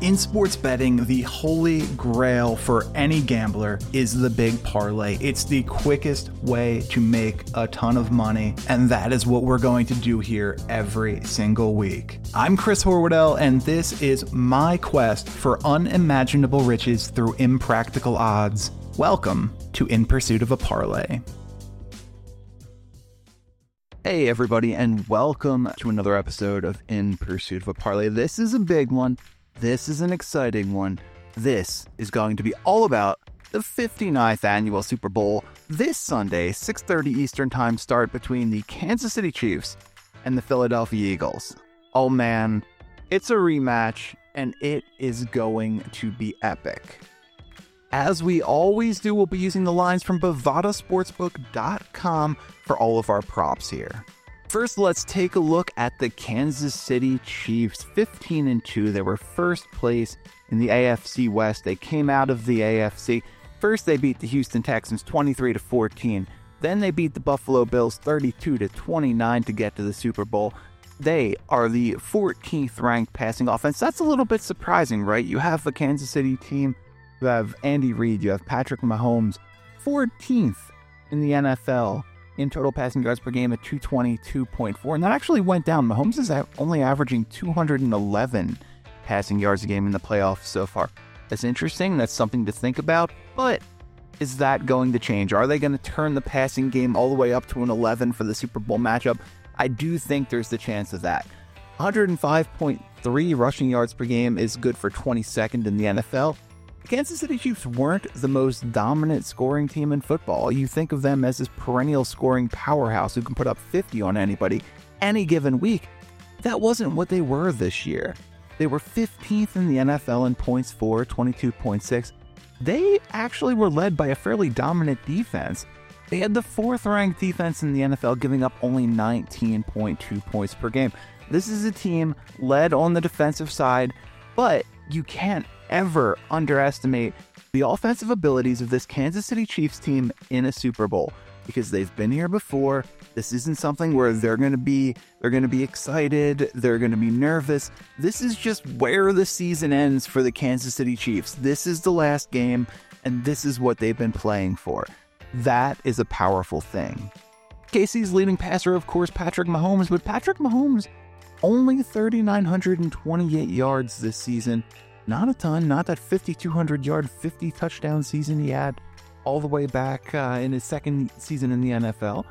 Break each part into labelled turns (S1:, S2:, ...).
S1: In sports betting, the holy grail for any gambler is the big parlay. It's the quickest way to make a ton of money, and that is what we're going to do here every single week. I'm Chris Horwoodell, and this is my quest for unimaginable riches through impractical odds. Welcome to In Pursuit of a Parlay. Hey, everybody, and welcome to another episode of In Pursuit of a Parlay. This is a big one. This is an exciting one. This is going to be all about the 59th annual Super Bowl this Sunday, 6:30 Eastern Time start between the Kansas City Chiefs and the Philadelphia Eagles. Oh man, it's a rematch and it is going to be epic. As we always do, we'll be using the lines from bovadasportsbook.com for all of our props here. First, let's take a look at the Kansas City Chiefs, 15 and 2. They were first place in the AFC West. They came out of the AFC. First, they beat the Houston Texans 23 to 14. Then they beat the Buffalo Bills 32 to 29 to get to the Super Bowl. They are the 14th ranked passing offense. That's a little bit surprising, right? You have the Kansas City team, you have Andy Reid, you have Patrick Mahomes, 14th in the NFL in total passing yards per game at 222.4. And that actually went down. Mahomes is only averaging 211 passing yards a game in the playoffs so far. That's interesting. That's something to think about. But is that going to change? Are they going to turn the passing game all the way up to an 11 for the Super Bowl matchup? I do think there's the chance of that. 105.3 rushing yards per game is good for 22nd in the NFL. Kansas City Chiefs weren't the most dominant scoring team in football. You think of them as this perennial scoring powerhouse who can put up 50 on anybody any given week. That wasn't what they were this year. They were 15th in the NFL in points for 22.6. They actually were led by a fairly dominant defense. They had the fourth ranked defense in the NFL, giving up only 19.2 points per game. This is a team led on the defensive side, but you can't ever underestimate the offensive abilities of this Kansas City Chiefs team in a Super Bowl because they've been here before. This isn't something where they're going to be they're going to be excited, they're going to be nervous. This is just where the season ends for the Kansas City Chiefs. This is the last game and this is what they've been playing for. That is a powerful thing. Casey's leading passer, of course, Patrick Mahomes, but Patrick Mahomes only 3,928 yards this season. Not a ton, not that 5,200 yard, 50 touchdown season he had all the way back uh, in his second season in the NFL.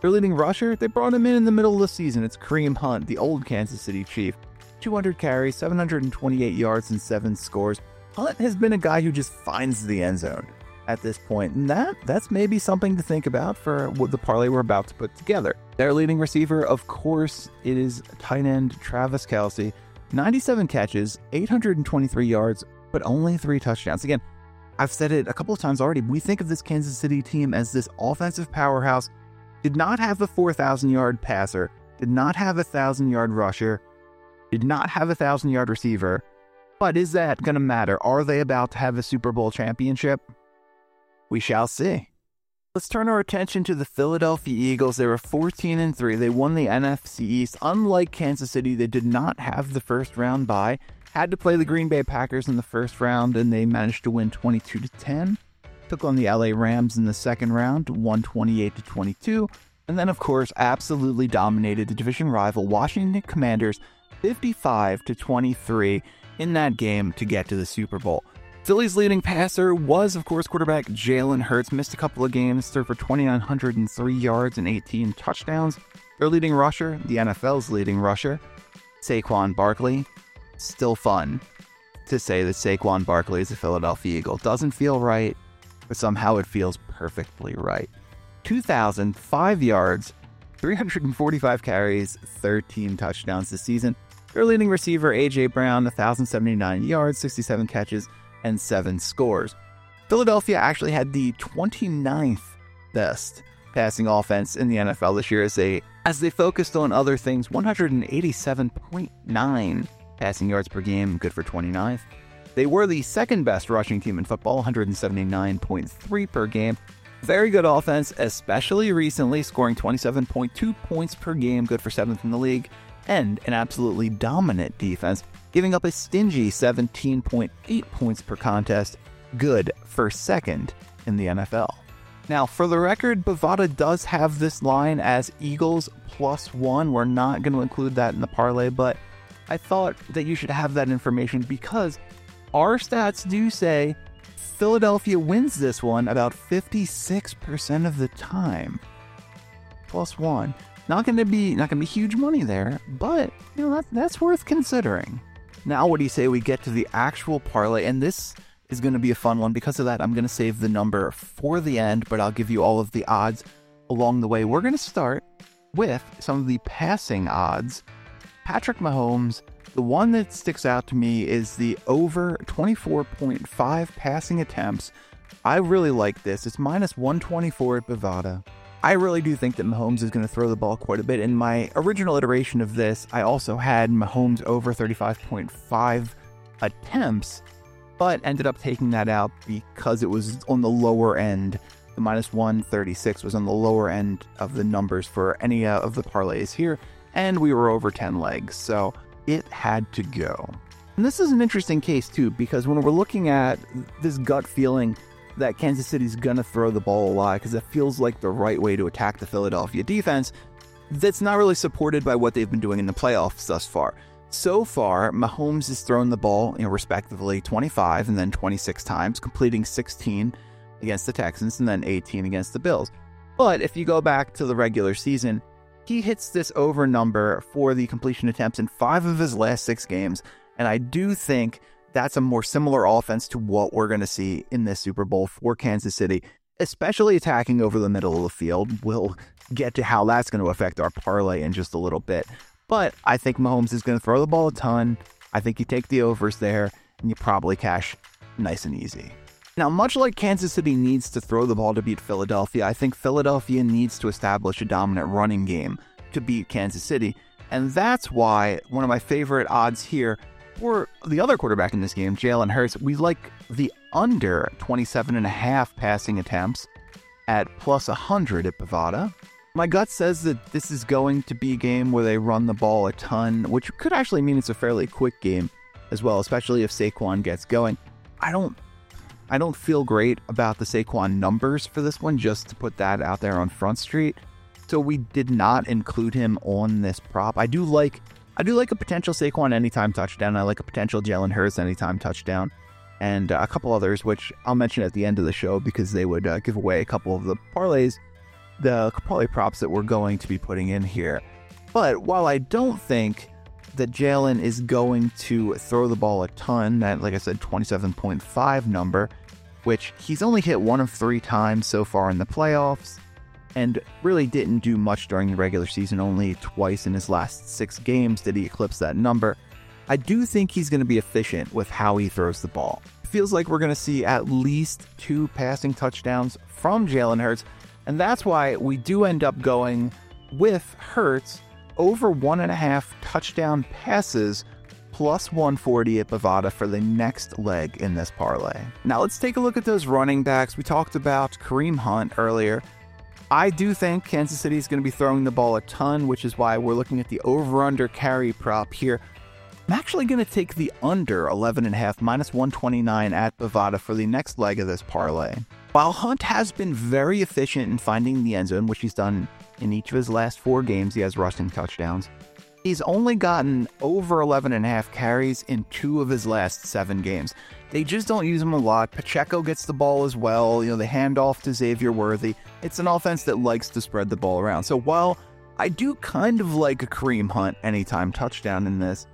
S1: Their leading rusher, they brought him in in the middle of the season. It's Kareem Hunt, the old Kansas City Chief. 200 carries, 728 yards, and 7 scores. Hunt has been a guy who just finds the end zone at this point, and that that's maybe something to think about for what the parlay we're about to put together. Their leading receiver, of course, it is tight end Travis Kelce. 97 catches, 823 yards, but only three touchdowns. Again, I've said it a couple of times already. We think of this Kansas City team as this offensive powerhouse. Did not have a 4,000 yard passer, did not have a 1,000 yard rusher, did not have a 1,000 yard receiver. But is that going to matter? Are they about to have a Super Bowl championship? We shall see. Let's turn our attention to the Philadelphia Eagles. They were 14 and 3. They won the NFC East. Unlike Kansas City, they did not have the first round bye. Had to play the Green Bay Packers in the first round and they managed to win 22 to 10. Took on the LA Rams in the second round, won 28 to 22. And then of course, absolutely dominated the division rival Washington Commanders 55 to 23 in that game to get to the Super Bowl. Philly's leading passer was, of course, quarterback Jalen Hurts. Missed a couple of games, threw for 2,903 yards and 18 touchdowns. Their leading rusher, the NFL's leading rusher, Saquon Barkley. Still fun to say that Saquon Barkley is a Philadelphia Eagle. Doesn't feel right, but somehow it feels perfectly right. 2,005 yards, 345 carries, 13 touchdowns this season. Their leading receiver, A.J. Brown, 1,079 yards, 67 catches, and seven scores. Philadelphia actually had the 29th best passing offense in the NFL this year as they as they focused on other things. 187.9 passing yards per game good for 29th they were the second best rushing team in football 179.3 per game. Very good offense especially recently scoring 27.2 points per game good for 7th in the league and an absolutely dominant defense giving up a stingy 17.8 points per contest, good for second in the NFL. Now, for the record, Bovada does have this line as Eagles plus one. We're not going to include that in the parlay, but I thought that you should have that information because our stats do say Philadelphia wins this one about 56% of the time. Plus one. Not going to be not going to be huge money there, but you know that, that's worth considering. Now, what do you say we get to the actual parlay? And this is going to be a fun one. Because of that, I'm going to save the number for the end, but I'll give you all of the odds along the way. We're going to start with some of the passing odds. Patrick Mahomes, the one that sticks out to me is the over 24.5 passing attempts. I really like this. It's minus 124 at Bovada. I really do think that Mahomes is going to throw the ball quite a bit. In my original iteration of this, I also had Mahomes over 35.5 attempts but ended up taking that out because it was on the lower end. The minus 136 was on the lower end of the numbers for any uh, of the parlays here, and we were over 10 legs, so it had to go. And this is an interesting case, too, because when we're looking at this gut feeling that Kansas City's to throw the ball a lot because it feels like the right way to attack the Philadelphia defense, that's not really supported by what they've been doing in the playoffs thus far. So far, Mahomes has thrown the ball, you know, respectively 25 and then 26 times, completing 16 against the Texans and then 18 against the Bills. But if you go back to the regular season, he hits this over number for the completion attempts in five of his last six games. And I do think that's a more similar offense to what we're going to see in this Super Bowl for Kansas City, especially attacking over the middle of the field. We'll get to how that's going to affect our parlay in just a little bit. But I think Mahomes is going to throw the ball a ton. I think you take the overs there and you probably cash nice and easy. Now, much like Kansas City needs to throw the ball to beat Philadelphia, I think Philadelphia needs to establish a dominant running game to beat Kansas City. And that's why one of my favorite odds here for the other quarterback in this game, Jalen Hurts, we like the under 27 and a half passing attempts at plus 100 at Bovada. My gut says that this is going to be a game where they run the ball a ton, which could actually mean it's a fairly quick game as well, especially if Saquon gets going. I don't I don't feel great about the Saquon numbers for this one, just to put that out there on Front Street. So we did not include him on this prop. I do like I do like a potential Saquon anytime touchdown. I like a potential Jalen Hurts anytime touchdown. And uh, a couple others, which I'll mention at the end of the show because they would uh, give away a couple of the parlays the probably props that we're going to be putting in here. But while I don't think that Jalen is going to throw the ball a ton, that, like I said, 27.5 number, which he's only hit one of three times so far in the playoffs, and really didn't do much during the regular season. Only twice in his last six games did he eclipse that number. I do think he's going to be efficient with how he throws the ball. Feels like we're going to see at least two passing touchdowns from Jalen Hurts, and that's why we do end up going with Hurts over one and a half touchdown passes plus 140 at Bovada for the next leg in this parlay. Now let's take a look at those running backs. We talked about Kareem Hunt earlier. I do think Kansas City is going to be throwing the ball a ton, which is why we're looking at the over under carry prop here. I'm actually going to take the under 11.5 minus 129 at Bovada for the next leg of this parlay. While Hunt has been very efficient in finding the end zone, which he's done in each of his last four games, he has rushing touchdowns. He's only gotten over 11 and a half carries in two of his last seven games. They just don't use him a lot. Pacheco gets the ball as well. You know, the handoff to Xavier Worthy. It's an offense that likes to spread the ball around. So while I do kind of like a Kareem Hunt anytime touchdown in this,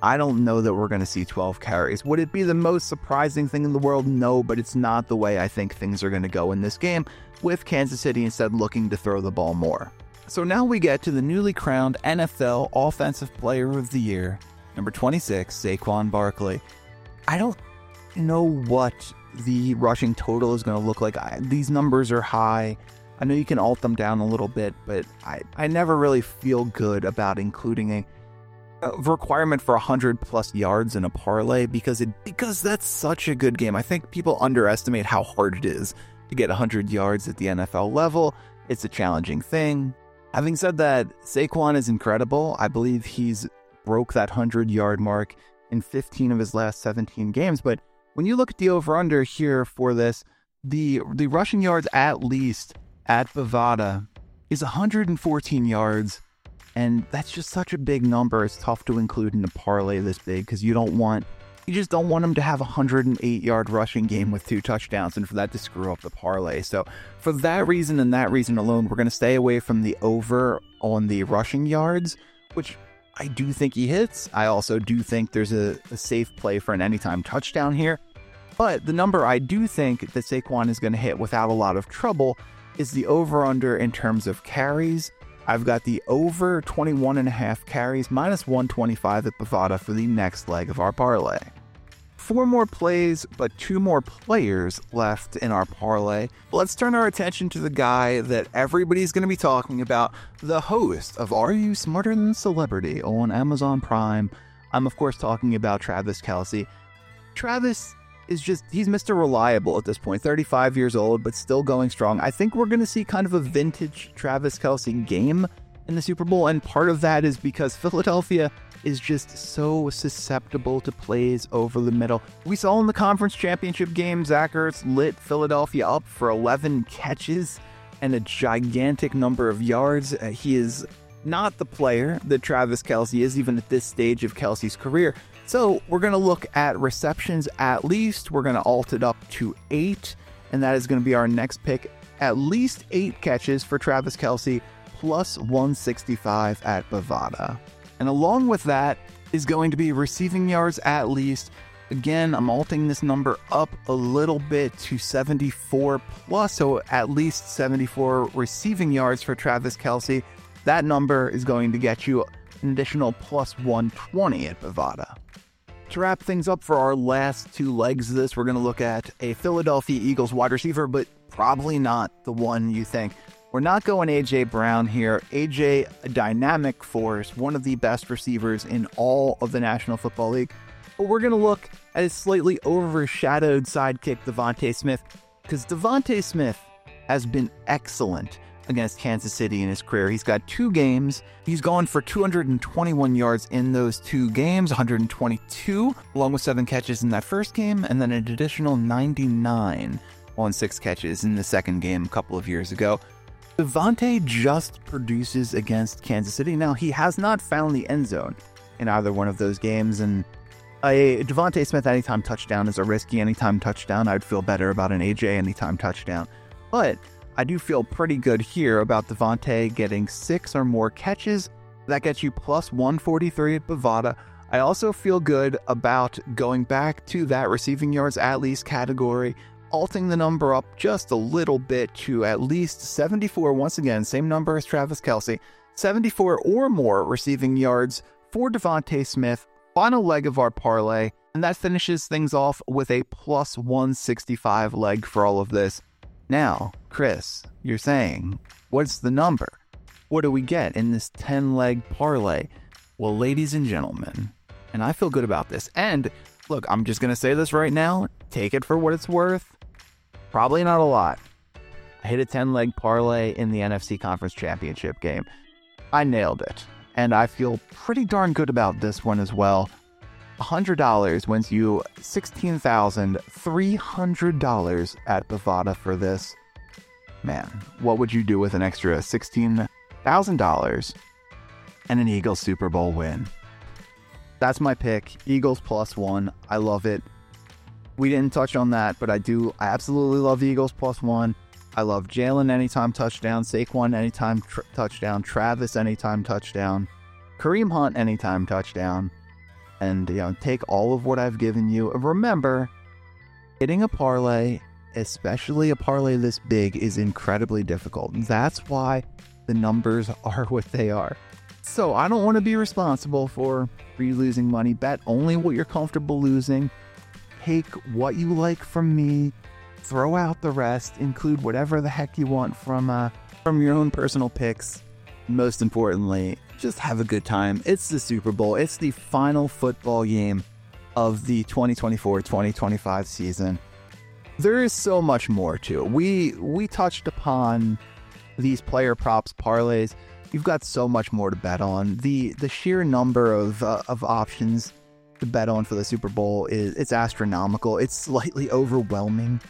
S1: I don't know that we're going to see 12 carries. Would it be the most surprising thing in the world? No, but it's not the way I think things are going to go in this game, with Kansas City instead looking to throw the ball more. So now we get to the newly crowned NFL Offensive Player of the Year, number 26, Saquon Barkley. I don't know what the rushing total is going to look like. I, these numbers are high. I know you can alt them down a little bit, but I, I never really feel good about including a requirement for 100 plus yards in a parlay because it because that's such a good game. I think people underestimate how hard it is to get 100 yards at the NFL level. It's a challenging thing. Having said that, Saquon is incredible. I believe he's broke that 100 yard mark in 15 of his last 17 games. But when you look at the over under here for this, the the rushing yards at least at Bovada is 114 yards. And that's just such a big number. It's tough to include in a parlay this big because you don't want you just don't want him to have a 108 yard rushing game with two touchdowns and for that to screw up the parlay. So, for that reason and that reason alone, we're going to stay away from the over on the rushing yards, which I do think he hits. I also do think there's a, a safe play for an anytime touchdown here. But the number I do think that Saquon is going to hit without a lot of trouble is the over under in terms of carries. I've got the over 21 and a half carries minus 125 at Bovada for the next leg of our parlay four more plays, but two more players left in our parlay. Let's turn our attention to the guy that everybody's going to be talking about, the host of Are You Smarter Than Celebrity on Amazon Prime. I'm, of course, talking about Travis Kelce. Travis is just, he's Mr. Reliable at this point, 35 years old, but still going strong. I think we're going to see kind of a vintage Travis Kelce game in the Super Bowl, and part of that is because Philadelphia is just so susceptible to plays over the middle. We saw in the conference championship game, Zach Ertz lit Philadelphia up for 11 catches and a gigantic number of yards. Uh, he is not the player that Travis Kelce is, even at this stage of Kelce's career. So we're going to look at receptions at least. We're going to alt it up to eight, and that is going to be our next pick. At least eight catches for Travis Kelce, plus 165 at Bovada. And along with that is going to be receiving yards at least. Again, I'm alting this number up a little bit to 74 plus, so at least 74 receiving yards for Travis Kelce. That number is going to get you an additional plus 120 at Bovada. To wrap things up for our last two legs of this, we're going to look at a Philadelphia Eagles wide receiver, but probably not the one you think. We're not going AJ Brown here. AJ, a dynamic force, one of the best receivers in all of the National Football League. But we're going to look at his slightly overshadowed sidekick, DeVonta Smith, because DeVonta Smith has been excellent against Kansas City in his career. He's got two games. He's gone for 221 yards in those two games, 122, along with seven catches in that first game, and then an additional 99 on six catches in the second game a couple of years ago. DeVonta just produces against Kansas City. Now, he has not found the end zone in either one of those games, and a DeVonta Smith anytime touchdown is a risky anytime touchdown. I'd feel better about an AJ anytime touchdown. But I do feel pretty good here about DeVonta getting six or more catches. That gets you plus 143 at Bovada. I also feel good about going back to that receiving yards at least category alting the number up just a little bit to at least 74. Once again, same number as Travis Kelce. 74 or more receiving yards for DeVonta Smith. Final leg of our parlay, and that finishes things off with a plus 165 leg for all of this. Now, Chris, you're saying, what's the number? What do we get in this 10 leg parlay? Well, ladies and gentlemen, and I feel good about this. And look, I'm just going to say this right now. Take it for what it's worth. Probably not a lot. I hit a 10 leg parlay in the NFC Conference Championship game. I nailed it. And I feel pretty darn good about this one as well. $100 wins you $16,300 at Bovada for this. Man, what would you do with an extra $16,000 and an Eagles Super Bowl win? That's my pick. Eagles plus one. I love it we didn't touch on that, but I do. I absolutely love the Eagles plus one. I love Jalen anytime touchdown, Saquon anytime tr- touchdown, Travis anytime touchdown, Kareem Hunt anytime touchdown, and you know take all of what I've given you. Remember, hitting a parlay, especially a parlay this big, is incredibly difficult. That's why the numbers are what they are. So I don't want to be responsible for you losing money. Bet only what you're comfortable losing take what you like from me, throw out the rest, include whatever the heck you want from uh, from your own personal picks. Most importantly, just have a good time. It's the Super Bowl. It's the final football game of the 2024-2025 season. There is so much more to it. We we touched upon these player props parlays. You've got so much more to bet on. The the sheer number of uh, of options to bet on for the Super Bowl is it's astronomical. It's slightly overwhelming,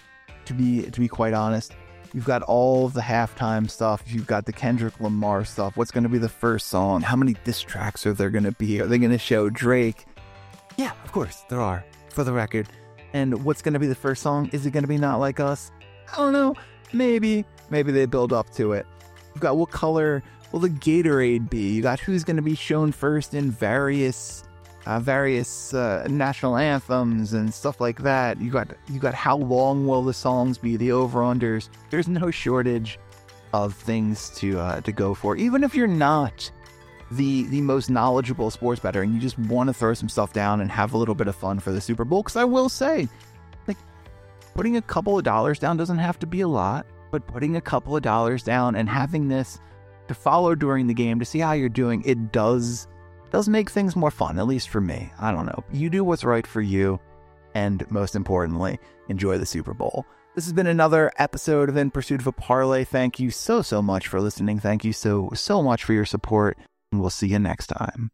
S1: to be to be quite honest. You've got all the halftime stuff. You've got the Kendrick Lamar stuff. What's going to be the first song? How many diss tracks are there going to be? Are they going to show Drake? Yeah, of course there are. For the record. And what's going to be the first song? Is it going to be Not Like Us? I don't know. Maybe. Maybe they build up to it. You've got what color will the Gatorade be? You got who's going to be shown first in various uh, various uh, national anthems and stuff like that. You got you got how long will the songs be? The over unders. There's no shortage of things to uh, to go for. Even if you're not the the most knowledgeable sports bettor and you just want to throw some stuff down and have a little bit of fun for the Super Bowl. Because I will say, like putting a couple of dollars down doesn't have to be a lot, but putting a couple of dollars down and having this to follow during the game to see how you're doing, it does does make things more fun, at least for me. I don't know. You do what's right for you, and most importantly, enjoy the Super Bowl. This has been another episode of In Pursuit of a Parlay. Thank you so, so much for listening. Thank you so, so much for your support, and we'll see you next time.